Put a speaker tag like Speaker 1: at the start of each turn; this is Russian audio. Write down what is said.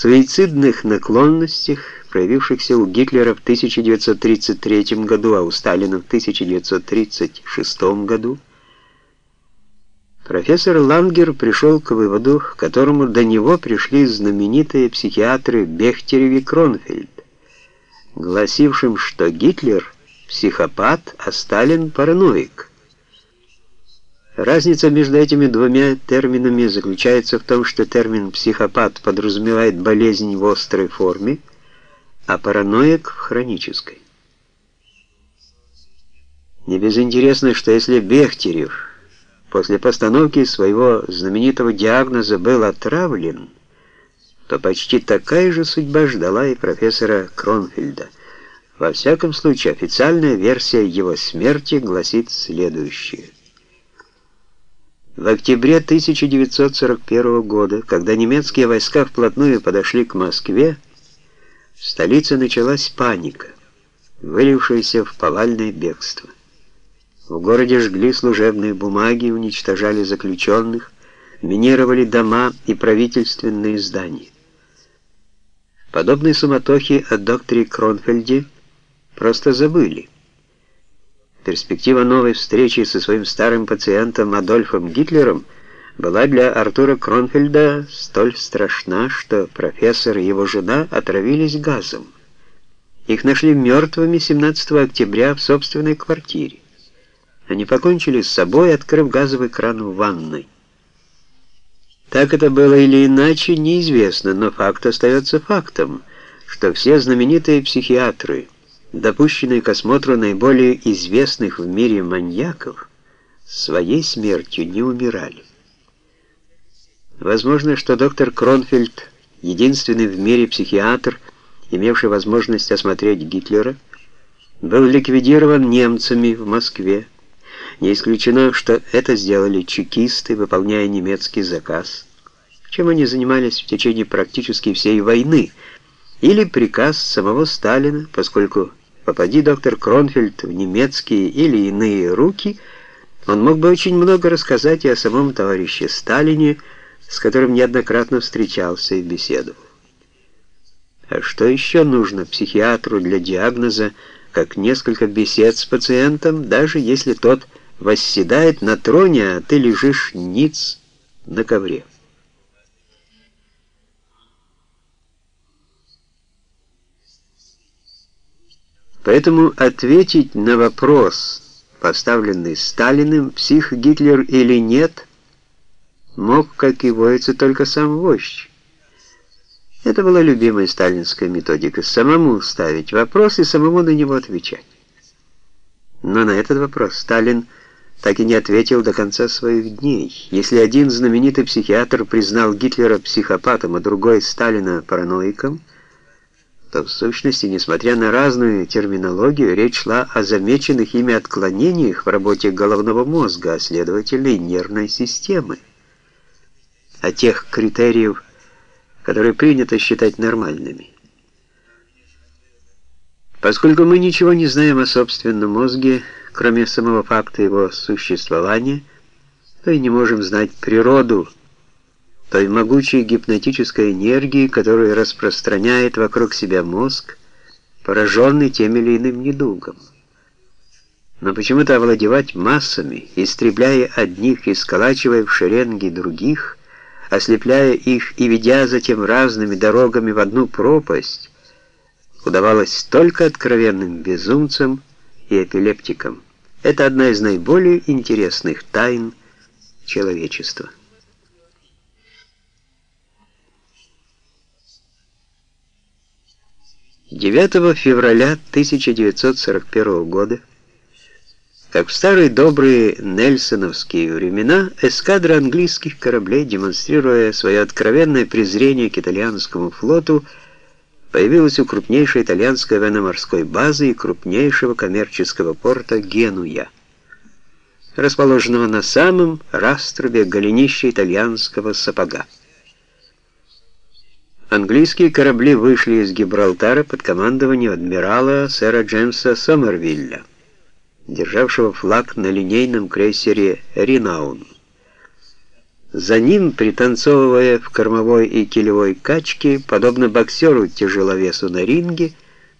Speaker 1: суицидных наклонностях, проявившихся у Гитлера в 1933 году, а у Сталина в 1936 году, профессор Лангер пришел к выводу, к которому до него пришли знаменитые психиатры Бехтерев и Кронфельд, гласившим, что Гитлер – психопат, а Сталин – параноик. Разница между этими двумя терминами заключается в том, что термин «психопат» подразумевает болезнь в острой форме, а параноик в хронической. Не безинтересно, что если Бехтерев после постановки своего знаменитого диагноза был отравлен, то почти такая же судьба ждала и профессора Кронфельда. Во всяком случае, официальная версия его смерти гласит следующее. В октябре 1941 года, когда немецкие войска вплотную подошли к Москве, в столице началась паника, вылившаяся в повальное бегство. В городе жгли служебные бумаги, уничтожали заключенных, минировали дома и правительственные здания. В подобной суматохе о докторе Кронфельде просто забыли. Перспектива новой встречи со своим старым пациентом Адольфом Гитлером была для Артура Кронфельда столь страшна, что профессор и его жена отравились газом. Их нашли мертвыми 17 октября в собственной квартире. Они покончили с собой, открыв газовый кран в ванной. Так это было или иначе, неизвестно, но факт остается фактом, что все знаменитые психиатры – допущенные к осмотру наиболее известных в мире маньяков, своей смертью не умирали. Возможно, что доктор Кронфельд, единственный в мире психиатр, имевший возможность осмотреть Гитлера, был ликвидирован немцами в Москве. Не исключено, что это сделали чекисты, выполняя немецкий заказ, чем они занимались в течение практически всей войны, или приказ самого Сталина, поскольку Попади доктор Кронфельд в немецкие или иные руки, он мог бы очень много рассказать и о самом товарище Сталине, с которым неоднократно встречался и беседовал. А что еще нужно психиатру для диагноза, как несколько бесед с пациентом, даже если тот восседает на троне, а ты лежишь ниц на ковре? Поэтому ответить на вопрос, поставленный Сталиным, псих Гитлер или нет, мог, как и воится, только сам вождь. Это была любимая сталинская методика – самому ставить вопрос и самому на него отвечать. Но на этот вопрос Сталин так и не ответил до конца своих дней. Если один знаменитый психиатр признал Гитлера психопатом, а другой Сталина параноиком – то в сущности, несмотря на разную терминологию, речь шла о замеченных ими отклонениях в работе головного мозга, а следовательно и нервной системы, о тех критериев, которые принято считать нормальными. Поскольку мы ничего не знаем о собственном мозге, кроме самого факта его существования, то и не можем знать природу той могучей гипнотической энергии, которую распространяет вокруг себя мозг, пораженный тем или иным недугом. Но почему-то овладевать массами, истребляя одних и сколачивая в шеренги других, ослепляя их и ведя затем разными дорогами в одну пропасть, удавалось только откровенным безумцам и эпилептикам. Это одна из наиболее интересных тайн человечества. 9 февраля 1941 года, как в старые добрые нельсоновские времена, эскадра английских кораблей, демонстрируя свое откровенное презрение к итальянскому флоту, появилась у крупнейшей итальянской военно-морской базы и крупнейшего коммерческого порта Генуя, расположенного на самом раструбе голенища итальянского сапога. Английские корабли вышли из Гибралтара под командованием адмирала сэра Джеймса Сомервилля, державшего флаг на линейном крейсере «Ринаун». За ним, пританцовывая в кормовой и килевой качке, подобно боксеру-тяжеловесу на ринге,